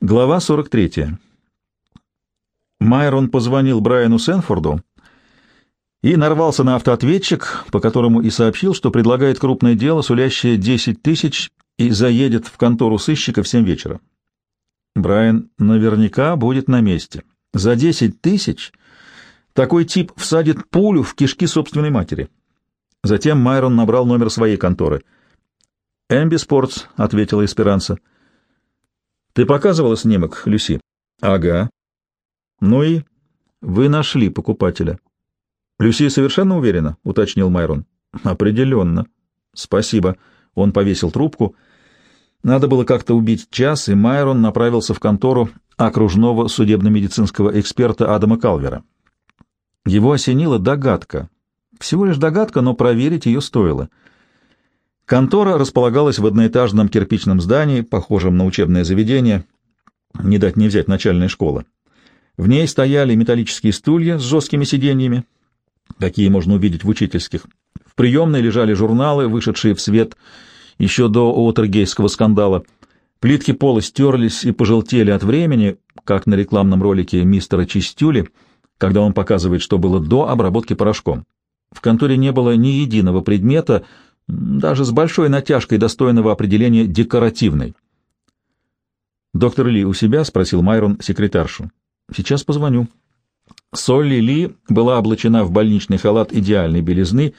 Глава 43. Майрон позвонил Брайану Сенфорду и нарвался на автоответчик, по которому и сообщил, что предлагает крупное дело, сулящее 10 тысяч, и заедет в контору сыщика в 7 вечера. Брайан наверняка будет на месте. За 10 тысяч такой тип всадит пулю в кишки собственной матери. Затем Майрон набрал номер своей конторы. «Эмби Спортс», — ответила Эсперанса. «Ты показывала снимок, Люси?» «Ага». «Ну и?» «Вы нашли покупателя». «Люси совершенно уверена?» — уточнил Майрон. «Определенно». «Спасибо». Он повесил трубку. Надо было как-то убить час, и Майрон направился в контору окружного судебно-медицинского эксперта Адама Калвера. Его осенила догадка. Всего лишь догадка, но проверить ее стоило. Контора располагалась в одноэтажном кирпичном здании, похожем на учебное заведение, не дать не взять начальная школа. В ней стояли металлические стулья с жесткими сиденьями, какие можно увидеть в учительских. В приемной лежали журналы, вышедшие в свет еще до Уотергейского скандала. Плитки пола стерлись и пожелтели от времени, как на рекламном ролике мистера Чистюли, когда он показывает, что было до обработки порошком. В конторе не было ни единого предмета, даже с большой натяжкой достойного определения декоративной. «Доктор Ли у себя?» — спросил Майрон секретаршу. «Сейчас позвоню». Солли Ли была облачена в больничный халат идеальной белизны.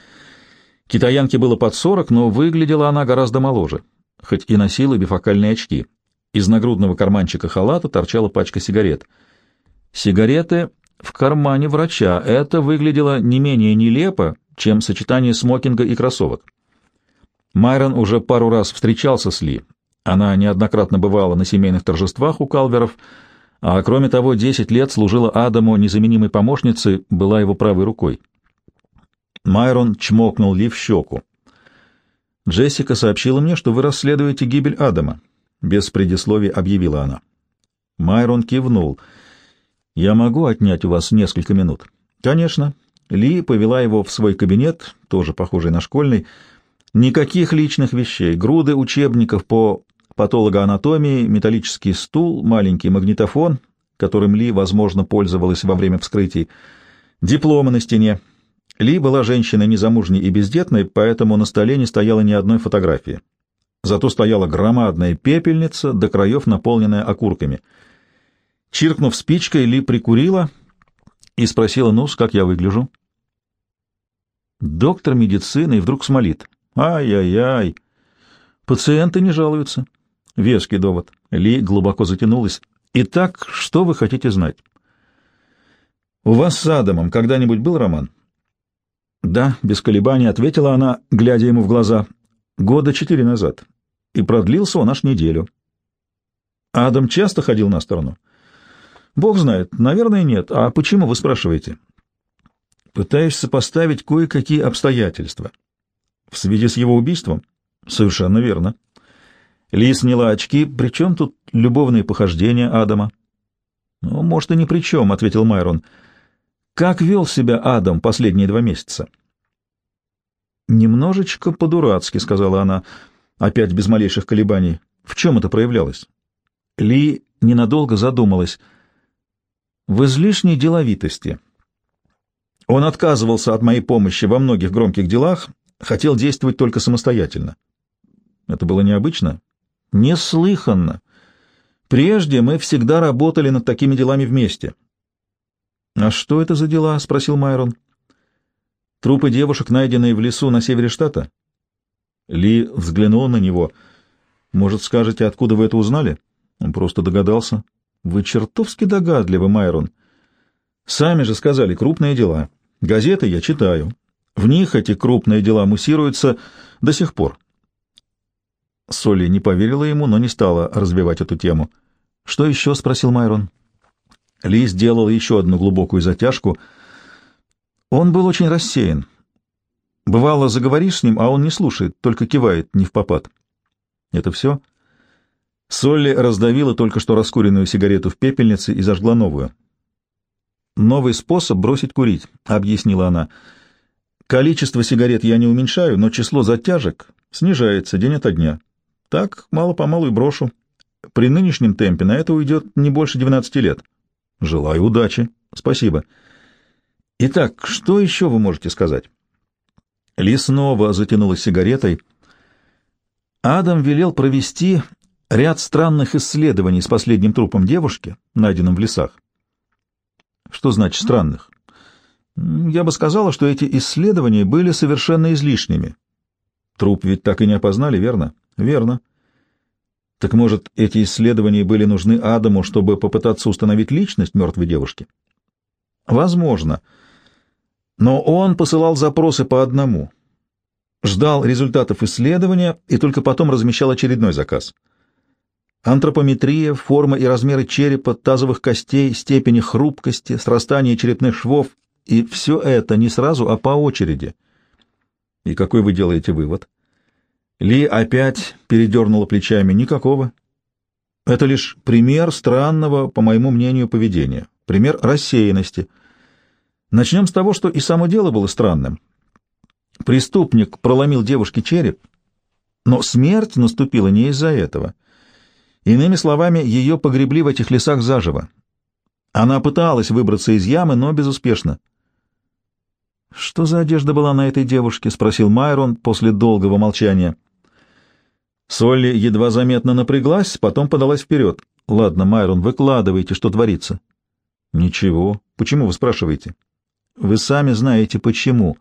Китаянке было под сорок, но выглядела она гораздо моложе, хоть и носила бифокальные очки. Из нагрудного карманчика халата торчала пачка сигарет. Сигареты в кармане врача. Это выглядело не менее нелепо, чем сочетание смокинга и кроссовок. Майрон уже пару раз встречался с Ли. Она неоднократно бывала на семейных торжествах у Калверов, а кроме того, десять лет служила Адаму незаменимой помощницей, была его правой рукой. Майрон чмокнул Ли в щеку. «Джессика сообщила мне, что вы расследуете гибель Адама», — без предисловий объявила она. Майрон кивнул. «Я могу отнять у вас несколько минут?» «Конечно». Ли повела его в свой кабинет, тоже похожий на школьный. Никаких личных вещей, груды учебников по патологоанатомии, металлический стул, маленький магнитофон, которым Ли, возможно, пользовалась во время вскрытий, дипломы на стене. Ли была женщиной незамужней и бездетной, поэтому на столе не стояло ни одной фотографии. Зато стояла громадная пепельница, до краев наполненная окурками. Чиркнув спичкой, Ли прикурила и спросила, ну, как я выгляжу? Доктор медицины вдруг смолит. Ай-яй-яй. Пациенты не жалуются. Веский довод. Ли глубоко затянулась. Итак, что вы хотите знать? У вас с Адамом когда-нибудь был роман? Да, без колебаний ответила она, глядя ему в глаза. Года четыре назад. И продлился он аж неделю. Адам часто ходил на сторону? Бог знает, наверное, нет. А почему вы спрашиваете? Пытаюсь сопоставить кое-какие обстоятельства. В связи с его убийством? Совершенно верно. Ли сняла очки. При чем тут любовные похождения Адама? Ну, может, и ни при чем, — ответил Майрон. Как вел себя Адам последние два месяца? Немножечко по-дурацки, — сказала она, опять без малейших колебаний. В чем это проявлялось? Ли ненадолго задумалась. В излишней деловитости. Он отказывался от моей помощи во многих громких делах, хотел действовать только самостоятельно. Это было необычно, Неслыханно. Прежде мы всегда работали над такими делами вместе. — А что это за дела? — спросил Майрон. — Трупы девушек, найденные в лесу на севере штата? Ли взглянул на него. — Может, скажете, откуда вы это узнали? Он просто догадался. — Вы чертовски догадливы, Майрон. Сами же сказали, крупные дела. Газеты я читаю. В них эти крупные дела муссируются до сих пор. Соли не поверила ему, но не стала разбивать эту тему. «Что еще?» — спросил Майрон. Ли сделал еще одну глубокую затяжку. Он был очень рассеян. Бывало, заговоришь с ним, а он не слушает, только кивает, не в попад. «Это все?» Солли раздавила только что раскуренную сигарету в пепельнице и зажгла новую. «Новый способ бросить курить», — объяснила она. «Количество сигарет я не уменьшаю, но число затяжек снижается день ото дня. Так, мало-помалу и брошу. При нынешнем темпе на это уйдет не больше 12 лет. Желаю удачи. Спасибо. Итак, что еще вы можете сказать? Ли снова затянулась сигаретой. Адам велел провести ряд странных исследований с последним трупом девушки, найденным в лесах. Что значит странных? Я бы сказала, что эти исследования были совершенно излишними. Труп ведь так и не опознали, верно? Верно. Так может, эти исследования были нужны Адаму, чтобы попытаться установить личность мертвой девушки? Возможно. Но он посылал запросы по одному. Ждал результатов исследования и только потом размещал очередной заказ. Антропометрия, форма и размеры черепа, тазовых костей, степени хрупкости, срастания черепных швов — и все это не сразу, а по очереди. И какой вы делаете вывод? Ли опять передернула плечами. Никакого. Это лишь пример странного, по моему мнению, поведения. Пример рассеянности. Начнем с того, что и само дело было странным. Преступник проломил девушке череп, но смерть наступила не из-за этого. Иными словами, ее погребли в этих лесах заживо. Она пыталась выбраться из ямы, но безуспешно. «Что за одежда была на этой девушке?» — спросил Майрон после долгого молчания. Солли едва заметно напряглась, потом подалась вперед. «Ладно, Майрон, выкладывайте, что творится». «Ничего. Почему вы спрашиваете?» «Вы сами знаете, почему».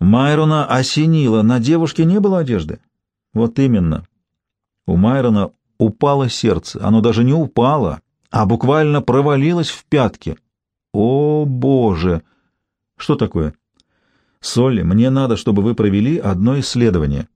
Майрона осенило. На девушке не было одежды. Вот именно. У Майрона упало сердце. Оно даже не упало, а буквально провалилось в пятки. О, Боже! Что такое? Солли, мне надо, чтобы вы провели одно исследование.